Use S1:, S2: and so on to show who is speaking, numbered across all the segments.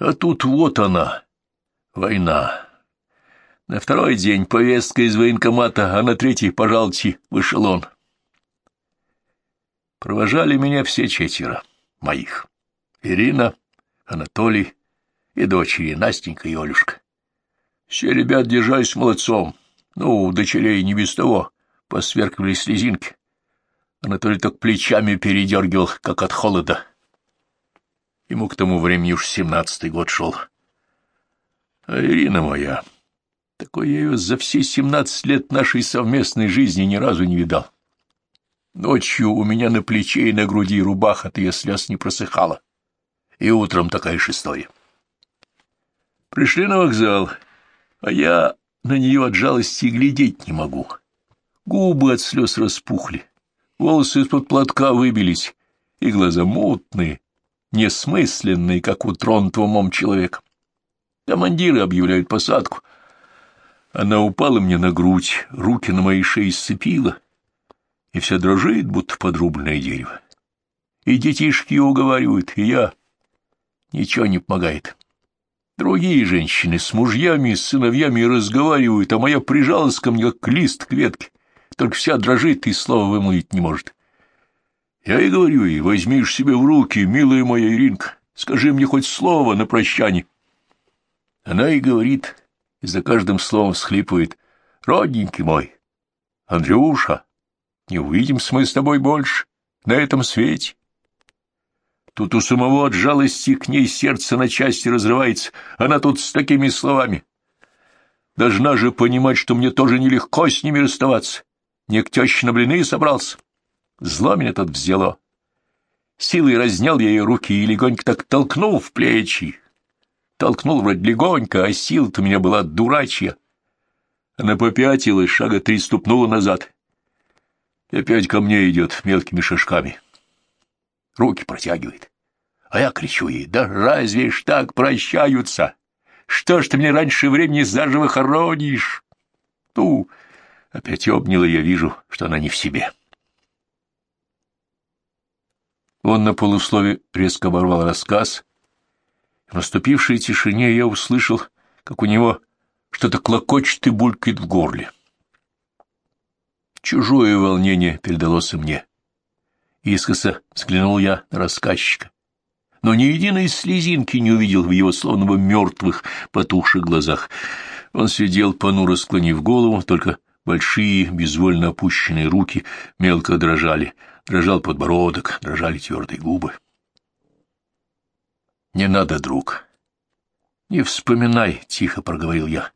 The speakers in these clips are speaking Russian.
S1: А тут вот она, война. На второй день повестка из военкомата, а на третий, пожалуйте, в эшелон. Провожали меня все четверо моих. Ирина, Анатолий и дочери Настенька и Олюшка. Все ребят держались молодцом. Ну, дочерей не без того. Посверкивали слезинки. Анатолий так плечами передергивал, как от холода. Ему к тому времени уж семнадцатый год шел. А Ирина моя, такой я ее за все семнадцать лет нашей совместной жизни ни разу не видал. Ночью у меня на плече и на груди рубаха от ее слез не просыхала. И утром такая шестое. Пришли на вокзал, а я на нее от жалости глядеть не могу. Губы от слез распухли, волосы из-под платка выбились, и глаза мутные, несмысленные, как у тронутого умом человека. Командиры объявляют посадку. Она упала мне на грудь, руки на моей шее сцепила — и все дрожит, будто подрубленное дерево. И детишки уговаривают, и я... Ничего не помогает. Другие женщины с мужьями и сыновьями разговаривают, а моя прижалась ко мне, как лист к ветке, только вся дрожит и слова вымолвить не может. Я и говорю ей, возьмишь себе в руки, милая моя Иринка, скажи мне хоть слово на прощание. Она и говорит, и за каждым словом всхлипывает, родненький мой, Андрюша, не увидимся мы с тобой больше на этом свете. Тут у самого от жалости к ней сердце на части разрывается, она тут с такими словами. Должна же понимать, что мне тоже нелегко с ними расставаться. Не к теще на блины собрался. Зло меня тут взяло. Силой разнял я ее руки и легонько так толкнул в плечи. Толкнул вроде легонько, а сила-то у меня была дурачья. Она попятилась, шага три ступнула назад и опять ко мне идет мелкими шажками. Руки протягивает. А я кричу ей, да разве ж так прощаются? Что ж ты мне раньше времени заживо хоронишь? Ну, опять обняла, я вижу, что она не в себе. Он на полуслове резко оборвал рассказ. В наступившей тишине я услышал, как у него что-то клокочет и булькает в горле. Чужое волнение передалось и мне. Искоса взглянул я на рассказчика, но ни единой слезинки не увидел в его словно бы мертвых, потухших глазах. Он сидел, понуро склонив голову, только большие, безвольно опущенные руки мелко дрожали, дрожал подбородок, дрожали твердые губы. «Не надо, друг. Не вспоминай», — тихо проговорил я.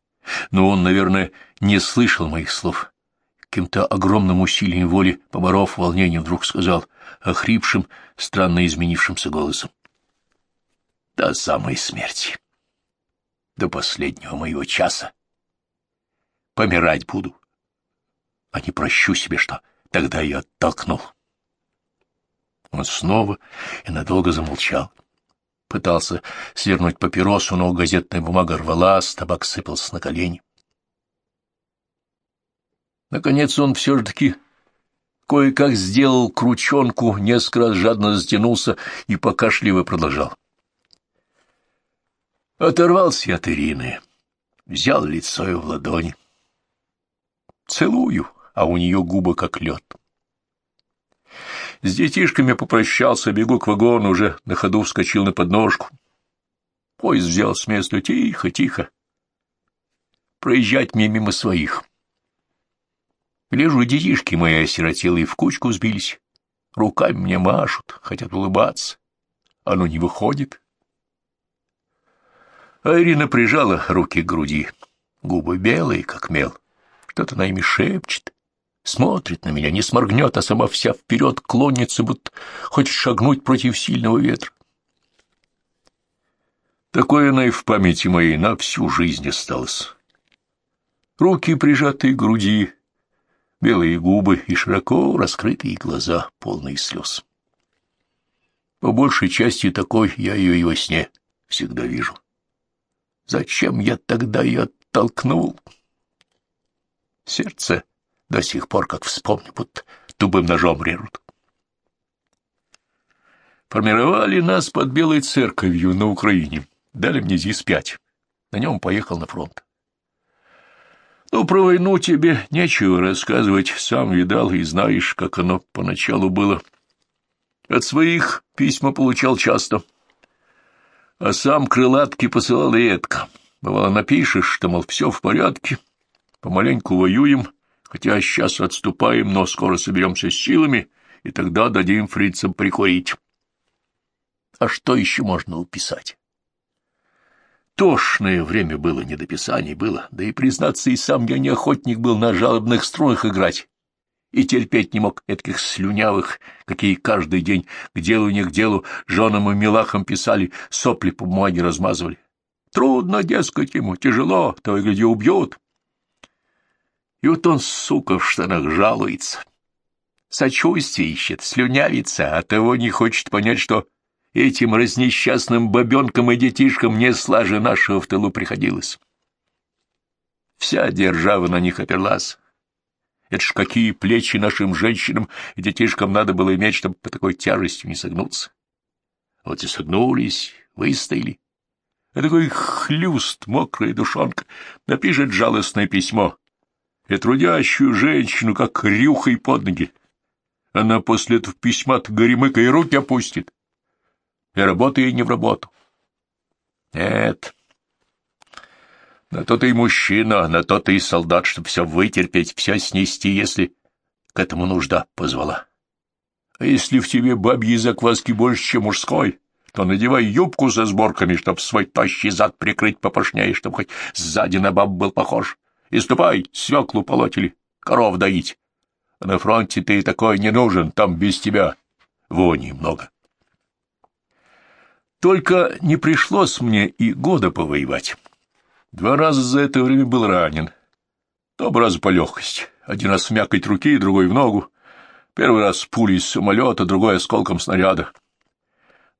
S1: Но он, наверное, не слышал моих слов каким-то огромным усилием воли, поборов волнение, вдруг сказал охрипшим, странно изменившимся голосом. До самой смерти. До последнего моего часа. Помирать буду. А не прощу себе, что тогда я оттолкнул. Он снова и надолго замолчал. Пытался свернуть папиросу, но газетная бумага рвалась, табак сыпался на колени. Наконец он все же таки кое-как сделал крученку, несколько раз жадно затянулся и покашливо продолжал. Оторвался от Ирины, взял лицо ее в ладони. Целую, а у нее губы как лед. С детишками попрощался, бегу к вагону, уже на ходу вскочил на подножку. Поезд взял с места тихо, тихо. Проезжать мне мимо своих. Гляжу, детишки мои осиротелые в кучку сбились. Руками мне машут, хотят улыбаться. Оно не выходит. А Ирина прижала руки к груди. Губы белые, как мел. Что-то на ими шепчет. Смотрит на меня, не сморгнет, а сама вся вперед клонится, будто хочет шагнуть против сильного ветра. Такое она и в памяти моей на всю жизнь осталось. Руки, прижатые к груди, белые губы и широко раскрытые глаза, полные слез. По большей части такой я ее и во сне всегда вижу. Зачем я тогда ее оттолкнул? Сердце до сих пор, как вспомню, будто тубым ножом режут. Формировали нас под Белой церковью на Украине. Дали мне ЗИС-5. На нем поехал на фронт. Ну, про войну тебе нечего рассказывать, сам видал и знаешь, как оно поначалу было. От своих письма получал часто. А сам крылатки посылал редко. Бывало, напишешь, что, мол, все в порядке, помаленьку воюем, хотя сейчас отступаем, но скоро соберемся с силами, и тогда дадим фрицам прикурить. А что еще можно уписать? Тошное время было, недописаний было, да и, признаться, и сам я не охотник был на жалобных струнах играть, и терпеть не мог этих слюнявых, какие каждый день к делу не к делу женам и милахам писали, сопли по бумаге размазывали. Трудно, дескать, ему, тяжело, то и гляди убьют. И вот он, сука, в штанах жалуется. Сочувствие ищет, слюнявится, а того не хочет понять, что этим разнесчастным бабенкам и детишкам не слаже нашего в тылу приходилось. Вся держава на них оперлась. Это ж какие плечи нашим женщинам и детишкам надо было иметь, чтобы по такой тяжестью не согнуться. Вот и согнулись, выстояли. А такой хлюст, мокрая душонка, напишет жалостное письмо. И трудящую женщину, как рюхой под ноги. Она после этого письма-то горемыка и руки опустит и работа не в работу. Нет. На то ты и мужчина, на то ты и солдат, чтобы все вытерпеть, все снести, если к этому нужда позвала. А если в тебе бабьи закваски больше, чем мужской, то надевай юбку со сборками, чтоб свой тощий зад прикрыть попошнее, чтоб хоть сзади на баб был похож. И ступай, свеклу полоть или коров доить. А на фронте ты такой не нужен, там без тебя вони много. Только не пришлось мне и года повоевать. Два раза за это время был ранен. Оба раза по легкости. Один раз в мякоть руки, другой в ногу. Первый раз пулей из самолета, другой осколком снаряда.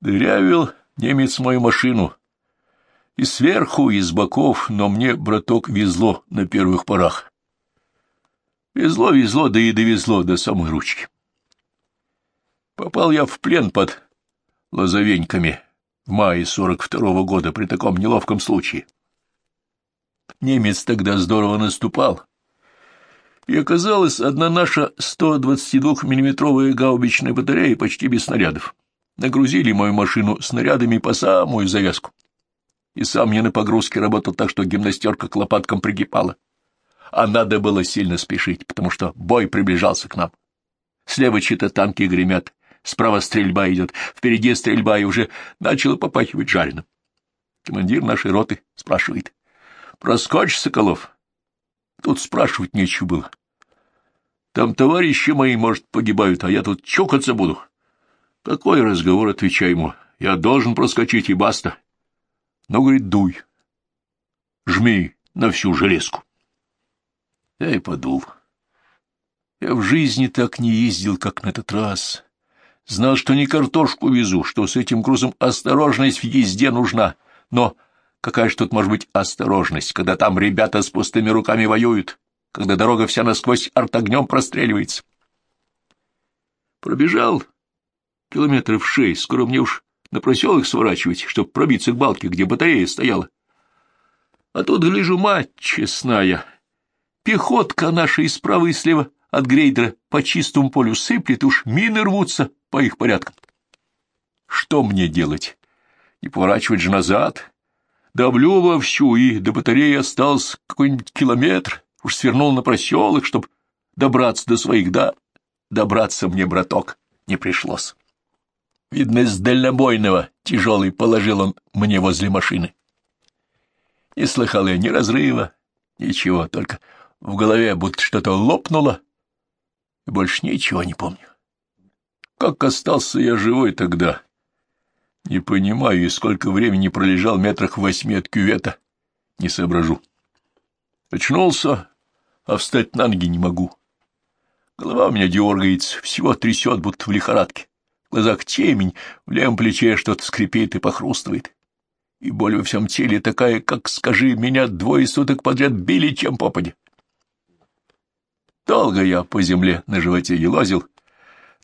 S1: Дырявил немец мою машину. И сверху, и с боков, но мне, браток, везло на первых порах. Везло, везло, да и довезло до самой ручки. Попал я в плен под лозовеньками, в мае 42-го года при таком неловком случае. Немец тогда здорово наступал, и оказалось, одна наша 122-миллиметровая гаубичная батарея почти без снарядов. Нагрузили мою машину снарядами по самую завязку. И сам я на погрузке работал так, что гимнастерка к лопаткам пригибала. А надо было сильно спешить, потому что бой приближался к нам. Слева чьи-то танки гремят, Справа стрельба идет, впереди стрельба, и уже начало попахивать жареным. Командир нашей роты спрашивает. — Проскочь, Соколов? Тут спрашивать нечего было. Там товарищи мои, может, погибают, а я тут чокаться буду. Такой разговор, отвечай ему. Я должен проскочить, и баста. Но, говорит, дуй. Жми на всю железку. Я и подул. Я в жизни так не ездил, как на этот раз. Знал, что не картошку везу, что с этим грузом осторожность в езде нужна. Но какая ж тут может быть осторожность, когда там ребята с пустыми руками воюют, когда дорога вся насквозь артогнем простреливается? Пробежал километров шесть, скоро мне уж на проселок сворачивать, чтобы пробиться к балке, где батарея стояла. А тут, гляжу, мать честная, пехотка наша и справа, и слева от грейдера по чистому полю сыплет, уж мины рвутся по их порядкам. Что мне делать? Не поворачивать же назад? Давлю вовсю, и до батареи остался какой-нибудь километр. Уж свернул на проселок, чтобы добраться до своих, да, добраться мне, браток, не пришлось. Видно, с дальнобойного тяжелый положил он мне возле машины. Не слыхал я ни разрыва, ничего, только в голове будто что-то лопнуло, и больше ничего не помню. Как остался я живой тогда? Не понимаю, и сколько времени пролежал метрах в восьми от кювета. Не соображу. Очнулся, а встать на ноги не могу. Голова у меня дергается, всего трясет, будто в лихорадке. Глазах темень, в левом плече что-то скрипит и похрустывает. И боль во всем теле такая, как, скажи, меня двое суток подряд били, чем попадя. Долго я по земле на животе елозил,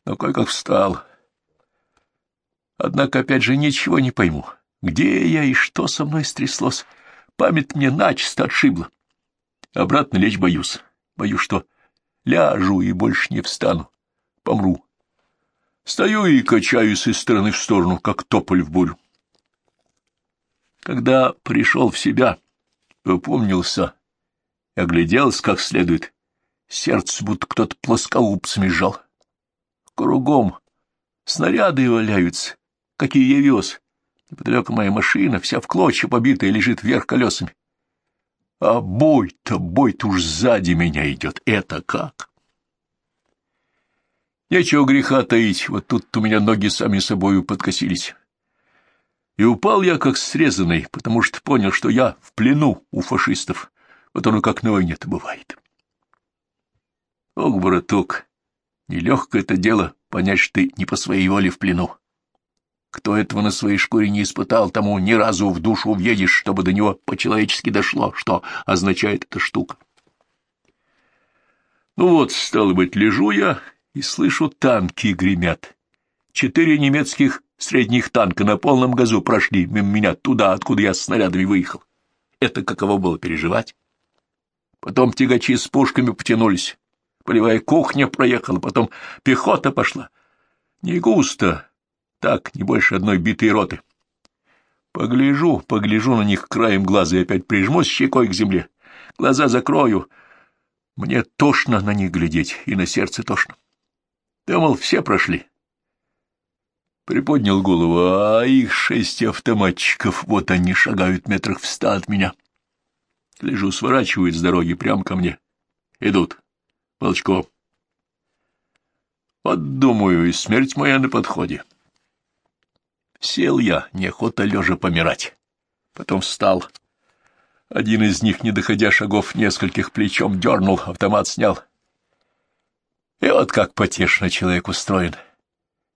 S1: но кое-как встал. Однако, опять же, ничего не пойму. Где я и что со мной стряслось? Память мне начисто отшибла. Обратно лечь боюсь. Боюсь, что ляжу и больше не встану. Помру. Стою и качаюсь из стороны в сторону, как тополь в бурю. Когда пришел в себя, опомнился и огляделся как следует, сердце будто кто-то плоскоубцами сжал. Кругом снаряды валяются, какие я вез. Неподалеку моя машина, вся в клочья побитая, лежит вверх колесами. А бой-то, бой-то уж сзади меня идет. Это как? Нечего греха таить, вот тут у меня ноги сами собою подкосились. И упал я как срезанный, потому что понял, что я в плену у фашистов. Вот оно как на войне-то бывает. Ох, браток, нелегкое это дело понять, что ты не по своей воле в плену. Кто этого на своей шкуре не испытал, тому ни разу в душу въедешь, чтобы до него по-человечески дошло, что означает эта штука. Ну вот, стало быть, лежу я и слышу, танки гремят. Четыре немецких средних танка на полном газу прошли мимо меня туда, откуда я с снарядами выехал. Это каково было переживать? Потом тягачи с пушками потянулись. Полевая кухня проехала, потом пехота пошла. Не густо, так, не больше одной битой роты. Погляжу, погляжу на них краем глаза и опять прижмусь щекой к земле. Глаза закрою. Мне тошно на них глядеть, и на сердце тошно. Думал, все прошли. Приподнял голову, а их шесть автоматчиков, вот они шагают метрах в ста от меня. Лежу, сворачивают с дороги прямо ко мне. Идут. Волчков. Вот, думаю, и смерть моя на подходе. Сел я, неохота лежа помирать. Потом встал. Один из них, не доходя шагов нескольких, плечом дернул, автомат снял. И вот как потешно человек устроен.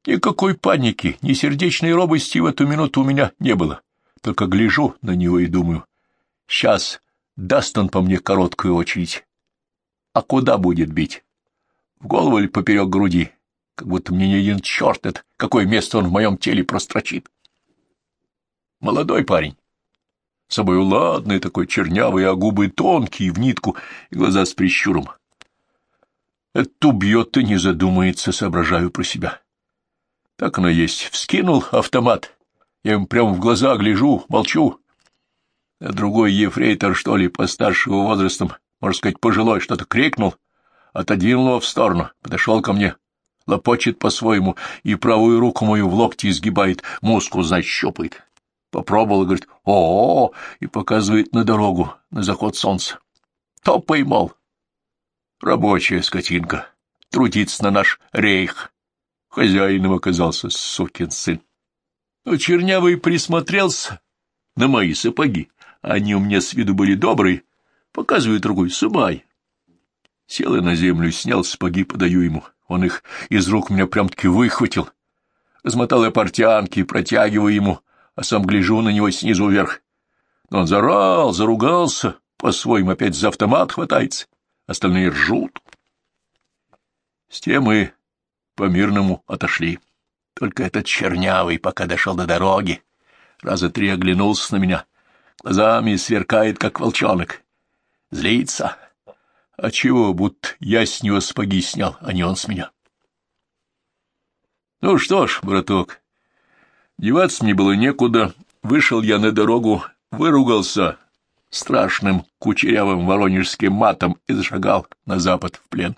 S1: Никакой паники, ни сердечной робости в эту минуту у меня не было. Только гляжу на него и думаю, сейчас даст он по мне короткую очередь. А куда будет бить? В голову или поперек груди? как будто мне не один черт это, какое место он в моем теле прострочит. Молодой парень, с собой ладный такой чернявый, а губы тонкие, в нитку, и глаза с прищуром. Это убьет и не задумается, соображаю про себя. Так оно есть. Вскинул автомат. Я им прямо в глаза гляжу, молчу. А другой ефрейтор, что ли, постарше его возрастом, можно сказать, пожилой, что-то крикнул, отодвинул его в сторону, подошел ко мне, лопочет по-своему и правую руку мою в локте изгибает, мускул защупает. Попробовал говорит «О-о-о!» и показывает на дорогу, на заход солнца. То поймал. Рабочая скотинка. Трудится на наш рейх. Хозяином оказался сукин сын. Но Чернявый присмотрелся на мои сапоги. Они у меня с виду были добрые. Показывает другой, сумай. Сел я на землю, снял сапоги, подаю ему. Он их из рук меня прям-таки выхватил. Размотал я портянки, протягиваю ему, а сам гляжу на него снизу вверх. Но он зарал, заругался, по-своему опять за автомат хватается. Остальные ржут. С тем мы по-мирному отошли. Только этот чернявый, пока дошел до дороги, раза три оглянулся на меня, глазами сверкает, как волчонок. Злится. А чего, будто я с него спаги снял, а не он с меня? Ну что ж, браток, деваться мне было некуда. Вышел я на дорогу, выругался страшным кучерявым воронежским матом и зашагал на запад в плен.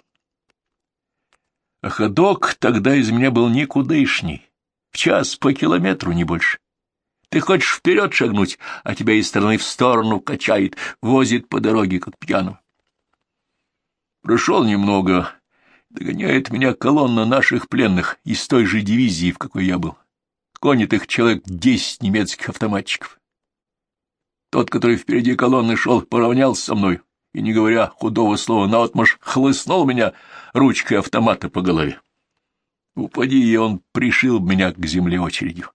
S1: Ходок тогда из меня был никудышний, в час по километру, не больше. Ты хочешь вперед шагнуть, а тебя из стороны в сторону качает, возит по дороге, как пьяного. Прошел немного, догоняет меня колонна наших пленных из той же дивизии, в какой я был. Гонит их человек десять немецких автоматчиков. Тот, который впереди колонны шел, поравнялся со мной и, не говоря худого слова наотмашь, хлыстнул меня ручкой автомата по голове. Упади, и он пришил меня к земле очередью.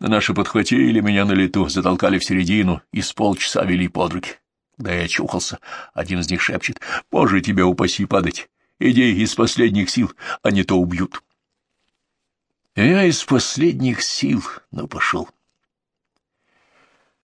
S1: На наши подхватили меня на лету, затолкали в середину и с полчаса вели под руки. Да я очухался. Один из них шепчет. «Боже, тебя упаси падать! Иди из последних сил, а не то убьют!» Я из последних сил, но пошел.